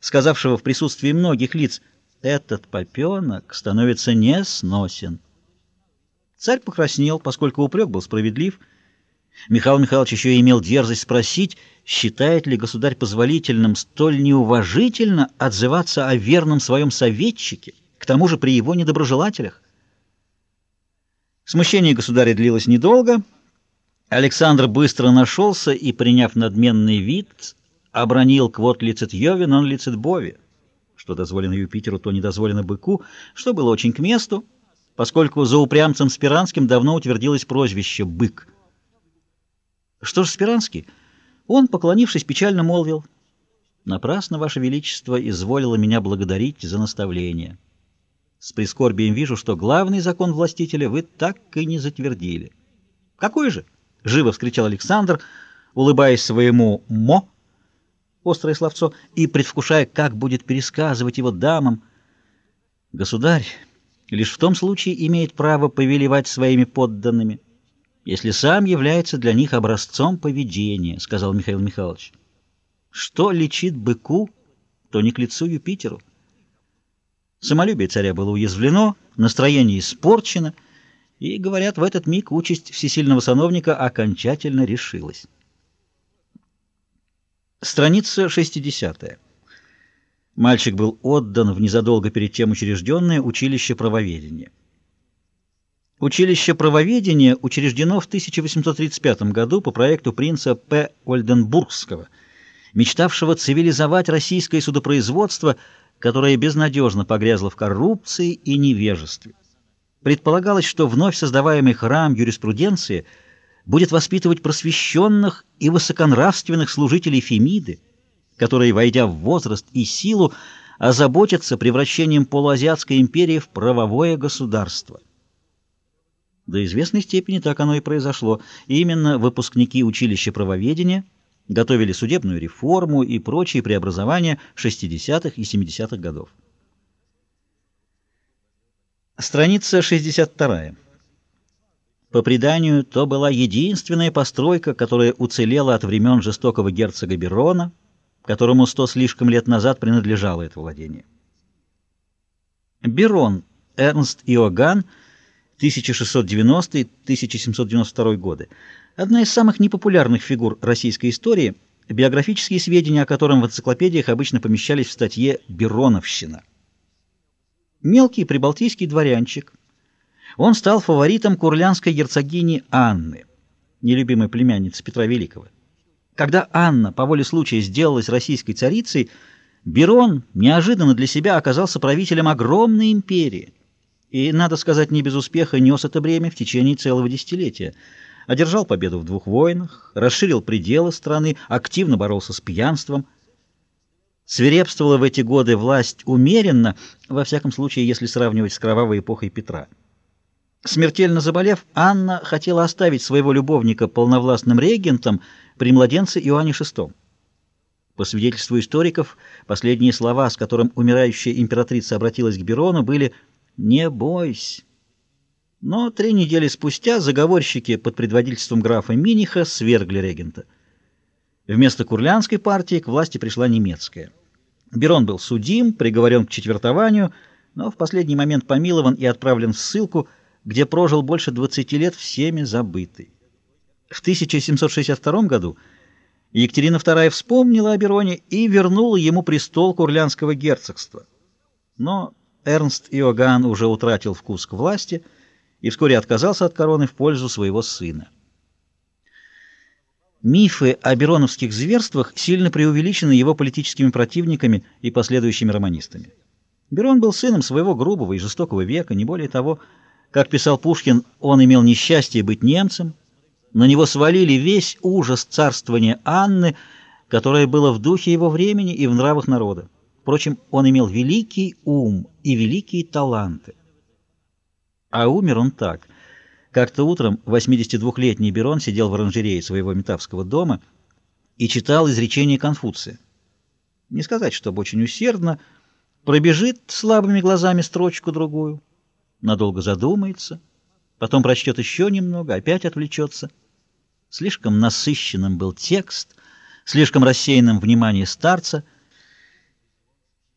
сказавшего в присутствии многих лиц «Этот попенок становится несносен». Царь покраснел, поскольку упрек был справедлив. Михаил Михайлович еще имел дерзость спросить, считает ли государь позволительным столь неуважительно отзываться о верном своем советчике, к тому же при его недоброжелателях. Смущение государя длилось недолго. Александр быстро нашелся и, приняв надменный вид, обронил «квот лицет Йови, нон лицет Бови», что дозволено Юпитеру, то не дозволено быку, что было очень к месту, поскольку за упрямцем Спиранским давно утвердилось прозвище «бык». Что же Спиранский? Он, поклонившись, печально молвил, «Напрасно, Ваше Величество, изволило меня благодарить за наставление». С прискорбием вижу, что главный закон властителя вы так и не затвердили. Какой же? Живо вскричал Александр, улыбаясь своему «мо», острое словцо, и предвкушая, как будет пересказывать его дамам. Государь лишь в том случае имеет право повелевать своими подданными, если сам является для них образцом поведения, сказал Михаил Михайлович. Что лечит быку, то не к лицу Юпитеру. Самолюбие царя было уязвлено, настроение испорчено, и, говорят, в этот миг участь всесильного сановника окончательно решилась. Страница 60. Мальчик был отдан в незадолго перед тем учрежденное училище правоведения. Училище правоведения учреждено в 1835 году по проекту принца П. Ольденбургского, мечтавшего цивилизовать российское судопроизводство – которая безнадежно погрязла в коррупции и невежестве. Предполагалось, что вновь создаваемый храм юриспруденции будет воспитывать просвещенных и высоконравственных служителей Фемиды, которые, войдя в возраст и силу, озаботятся превращением полуазиатской империи в правовое государство. До известной степени так оно и произошло. И именно выпускники училища правоведения – готовили судебную реформу и прочие преобразования 60-х и 70-х годов. Страница 62. По преданию, то была единственная постройка, которая уцелела от времен жестокого герцога Берона, которому сто слишком лет назад принадлежало это владение. Берон Эрнст Иоганн 1690-1792 годы Одна из самых непопулярных фигур российской истории, биографические сведения о котором в энциклопедиях обычно помещались в статье «Бероновщина». Мелкий прибалтийский дворянчик. Он стал фаворитом курлянской герцогини Анны, нелюбимой племянницы Петра Великого. Когда Анна по воле случая сделалась российской царицей, Берон неожиданно для себя оказался правителем огромной империи и, надо сказать, не без успеха нес это бремя в течение целого десятилетия – одержал победу в двух войнах, расширил пределы страны, активно боролся с пьянством. Свирепствовала в эти годы власть умеренно, во всяком случае, если сравнивать с кровавой эпохой Петра. Смертельно заболев, Анна хотела оставить своего любовника полновластным регентом при младенце Иоанне VI. По свидетельству историков, последние слова, с которым умирающая императрица обратилась к Берону, были «Не бойся». Но три недели спустя заговорщики под предводительством графа Миниха свергли регента. Вместо курлянской партии к власти пришла немецкая. Берон был судим, приговорен к четвертованию, но в последний момент помилован и отправлен в ссылку, где прожил больше 20 лет всеми забытый. В 1762 году Екатерина II вспомнила о Бероне и вернула ему престол Курлянского герцогства. Но Эрнст Иоганн уже утратил вкус к власти – и вскоре отказался от короны в пользу своего сына. Мифы о бероновских зверствах сильно преувеличены его политическими противниками и последующими романистами. Берон был сыном своего грубого и жестокого века, не более того, как писал Пушкин, он имел несчастье быть немцем, на него свалили весь ужас царствования Анны, которое было в духе его времени и в нравах народа. Впрочем, он имел великий ум и великие таланты. А умер он так. Как-то утром 82-летний Берон сидел в оранжерее своего метавского дома и читал изречение Конфуция. Не сказать, чтобы очень усердно, пробежит слабыми глазами строчку-другую, надолго задумается, потом прочтет еще немного, опять отвлечется. Слишком насыщенным был текст, слишком рассеянным внимание старца —